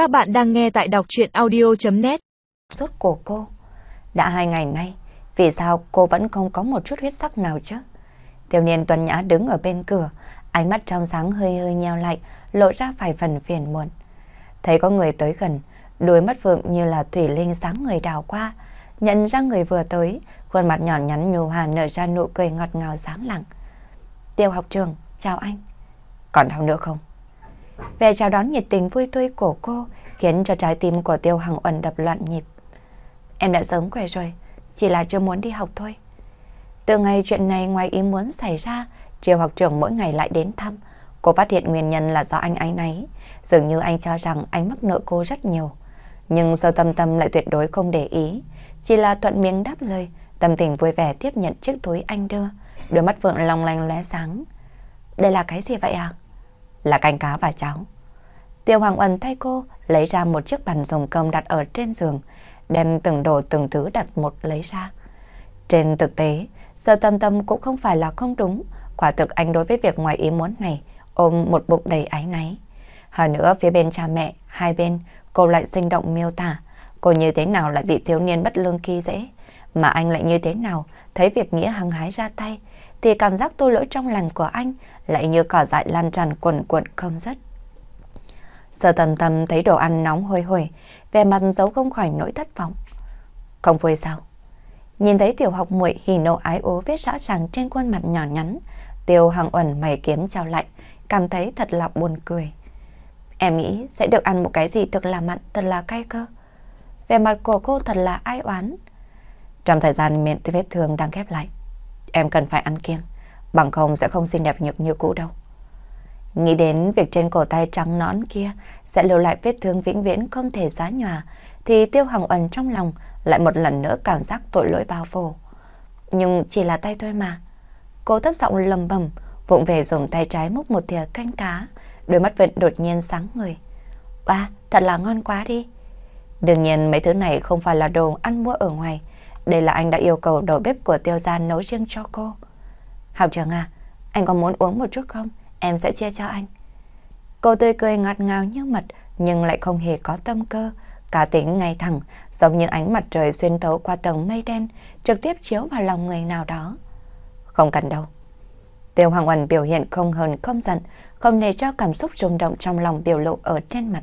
Các bạn đang nghe tại đọc chuyện audio.net Rốt của cô. Đã hai ngày nay, vì sao cô vẫn không có một chút huyết sắc nào chứ? Tiểu niên tuần nhã đứng ở bên cửa, ánh mắt trong sáng hơi hơi nheo lại, lộ ra vài phần phiền muộn. Thấy có người tới gần, đôi mắt phượng như là thủy linh sáng người đào qua. Nhận ra người vừa tới, khuôn mặt nhỏ nhắn nhu hà nở ra nụ cười ngọt ngào sáng lặng. Tiêu học trường, chào anh. Còn đau nữa không? Về chào đón nhiệt tình vui tươi của cô khiến cho trái tim của Tiêu Hằng Uẩn đập loạn nhịp. Em đã sớm khỏe rồi, chỉ là chưa muốn đi học thôi. Từ ngày chuyện này ngoài ý muốn xảy ra, Triều học trưởng mỗi ngày lại đến thăm. Cô phát hiện nguyên nhân là do anh ấy nấy. Dường như anh cho rằng anh mắc nợ cô rất nhiều. Nhưng sơ tâm tâm lại tuyệt đối không để ý. Chỉ là thuận miệng đáp lời, tâm tình vui vẻ tiếp nhận chiếc túi anh đưa. Đôi mắt vượng long lanh lóe sáng. Đây là cái gì vậy à? Là canh cá và cháo. Tiêu Hoàng Ân thay cô lấy ra một chiếc bàn dùng cơm đặt ở trên giường, đem từng đồ từng thứ đặt một lấy ra. Trên thực tế, Sơ Tâm Tâm cũng không phải là không đúng, quả thực anh đối với việc ngoài ý muốn này ôm một bụng đầy ái náy. Hơn nữa phía bên cha mẹ, hai bên, cô lại sinh động miêu tả, cô như thế nào lại bị thiếu niên bất lương khi dễ, mà anh lại như thế nào thấy việc nghĩa hăng hái ra tay, thì cảm giác tô lỗi trong lòng của anh lại như cỏ dại lan tràn quần cuộn không dứt. Sở tầm tầm thấy đồ ăn nóng hôi hổi, vẻ mặt giấu không khỏi nỗi thất vọng. Không vui sao? Nhìn thấy tiểu học muội hỉ nộ ái ố viết rõ ràng trên khuôn mặt nhỏ nhắn, tiêu hàng uẩn mày kiếm trao lạnh, cảm thấy thật là buồn cười. Em nghĩ sẽ được ăn một cái gì thật là mặn, thật là cay cơ. Vẻ mặt của cô thật là ai oán. Trong thời gian miệng vết thương đang khép lại, em cần phải ăn kiêng, bằng không sẽ không xinh đẹp nhược như cũ đâu. Nghĩ đến việc trên cổ tay trắng nõn kia sẽ lưu lại vết thương vĩnh viễn không thể xóa nhòa, thì Tiêu Hằng Ẩn trong lòng lại một lần nữa cảm giác tội lỗi bao phủ. Nhưng chỉ là tay thôi mà. Cô thấp giọng lầm bầm, vụng về dùng tay trái múc một thìa canh cá, đôi mắt vẫn đột nhiên sáng người. Ba, thật là ngon quá đi. Đương nhiên mấy thứ này không phải là đồ ăn mua ở ngoài, đây là anh đã yêu cầu đầu bếp của tiêu gia nấu riêng cho cô. Học trưởng à, anh có muốn uống một chút không? Em sẽ chia cho anh. Cô tươi cười ngọt ngào như mật nhưng lại không hề có tâm cơ, cả tính ngay thẳng, giống như ánh mặt trời xuyên thấu qua tầng mây đen, trực tiếp chiếu vào lòng người nào đó. Không cần đâu. Tiêu Hoàng Uẩn biểu hiện không hờn không giận, không để cho cảm xúc rung động trong lòng biểu lộ ở trên mặt.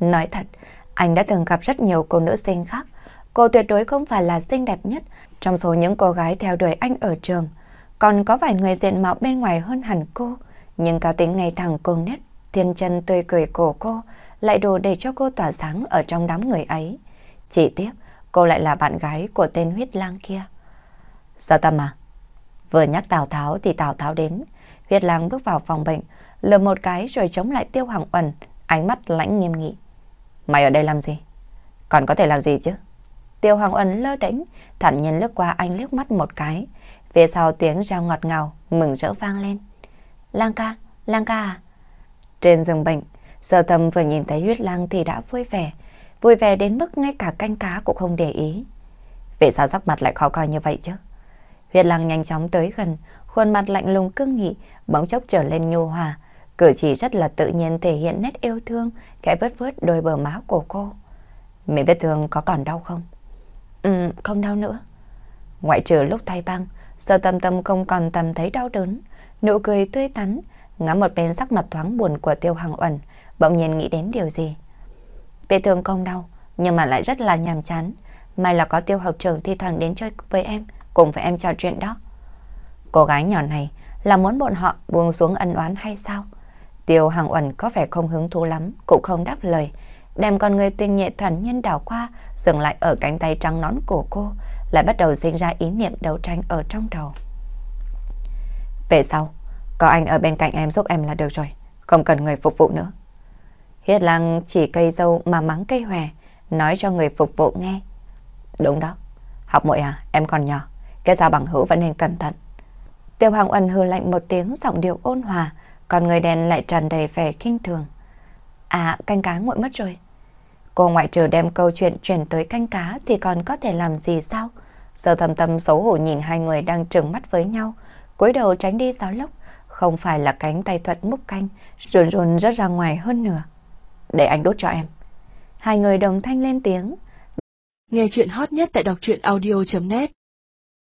Nói thật, anh đã từng gặp rất nhiều cô nữ sinh khác. Cô tuyệt đối không phải là xinh đẹp nhất trong số những cô gái theo đuổi anh ở trường. Còn có vài người diện mạo bên ngoài hơn hẳn cô, nhưng cá tính ngay thẳng cô nét, thiên chân tươi cười của cô lại đủ để cho cô tỏa sáng ở trong đám người ấy. Chỉ tiếc, cô lại là bạn gái của tên huyết lang kia. Sao tâm à? Vừa nhắc Tào Tháo thì Tào Tháo đến. Huyết lang bước vào phòng bệnh, lừa một cái rồi chống lại tiêu hoàng ẩn, ánh mắt lãnh nghiêm nghị. Mày ở đây làm gì? Còn có thể làm gì chứ? Tiêu hoàng ẩn lơ đánh, thản nhiên lướt qua anh liếc mắt một cái. Về sau tiếng reo ngọt ngào, mừng rỡ vang lên. Lang ca, lang ca à? Trên giường bệnh, Sở thầm vừa nhìn thấy huyết lang thì đã vui vẻ, vui vẻ đến mức ngay cả canh cá cũng không để ý. Vì sao sắc mặt lại khó coi như vậy chứ? Huyết lang nhanh chóng tới gần, khuôn mặt lạnh lùng cương nghị, bỗng chốc trở lên nhu hòa, cử chỉ rất là tự nhiên thể hiện nét yêu thương, kẻ vớt vớt đôi bờ má của cô. Miệng vết thương có còn đau không? Ừ, không đau nữa. Ngoại trừ lúc thay băng, giờ tâm tâm không còn tầm thấy đau đớn, nụ cười tươi tắn, ngắm một bên sắc mặt thoáng buồn của Tiêu Hằng Uẩn, bỗng nhiên nghĩ đến điều gì. Vết thương không đau, nhưng mà lại rất là nhàm chán. May là có Tiêu học trưởng thi thoảng đến chơi với em, cùng với em trò chuyện đó. Cô gái nhỏ này là muốn bọn họ buông xuống ân oán hay sao? Tiêu Hằng Uẩn có vẻ không hứng thú lắm, cũng không đáp lời, đem con người tinh nhẹ thần nhân đảo qua, dừng lại ở cánh tay trắng nón của cô, lại bắt đầu sinh ra ý niệm đấu tranh ở trong đầu. Về sau, có anh ở bên cạnh em giúp em là được rồi, không cần người phục vụ nữa. Hiết Lăng chỉ cây dâu mà mắng cây hòe, nói cho người phục vụ nghe. Đúng đó, học muội à, em còn nhỏ, cái giao bằng hữu vẫn nên cẩn thận. Tiêu Hoàng Uẩn hừ lạnh một tiếng giọng điệu ôn hòa, còn người đèn lại tràn đầy vẻ kinh thường. À, canh cá nguội mất rồi. Cô ngoại trừ đem câu chuyện chuyển tới canh cá thì còn có thể làm gì sao? Giờ thầm tâm xấu hổ nhìn hai người đang trừng mắt với nhau, cúi đầu tránh đi gió lốc, không phải là cánh tay thuật múc canh, run run rất ra ngoài hơn nữa. để anh đốt cho em. Hai người đồng thanh lên tiếng. Nghe chuyện hot nhất tại đọc truyện audio.net